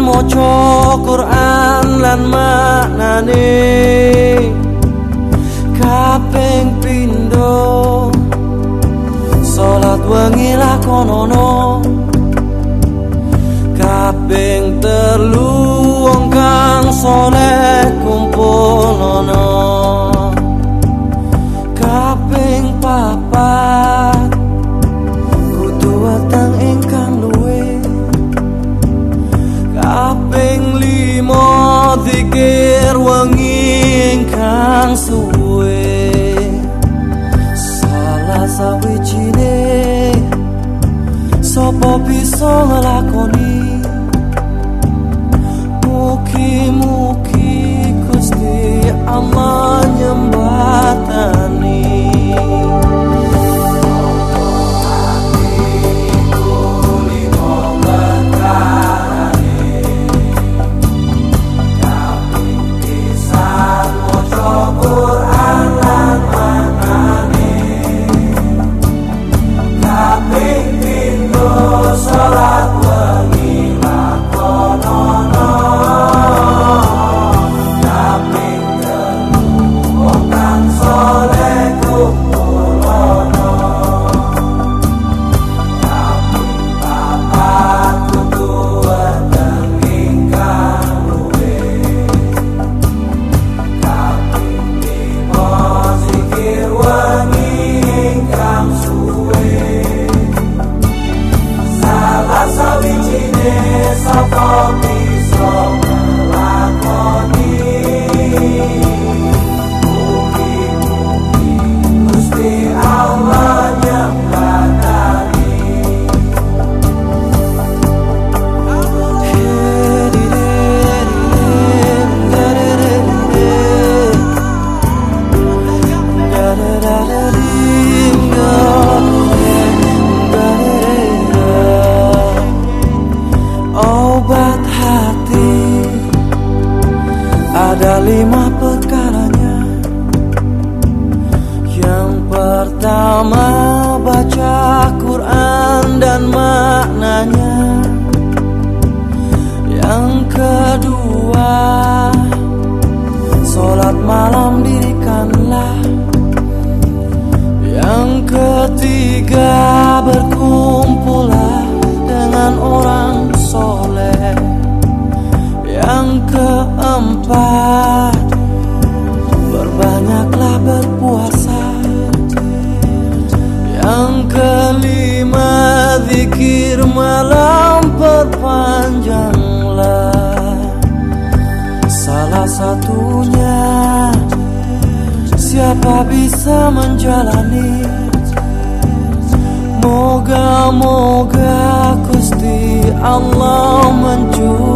maca Quran lan maknane. Kaping pindho salat wengi lakonono. Kaping telu wong kang saleh ingkang suwe salah sawijine. Sapa bisa nglakoni mugi-mugi pertama baca Quran dan maknanya zikir malam perpanjanglah. Salah satunya Siapa bisa menjalani? Moga-moga Gusti Allah mencuri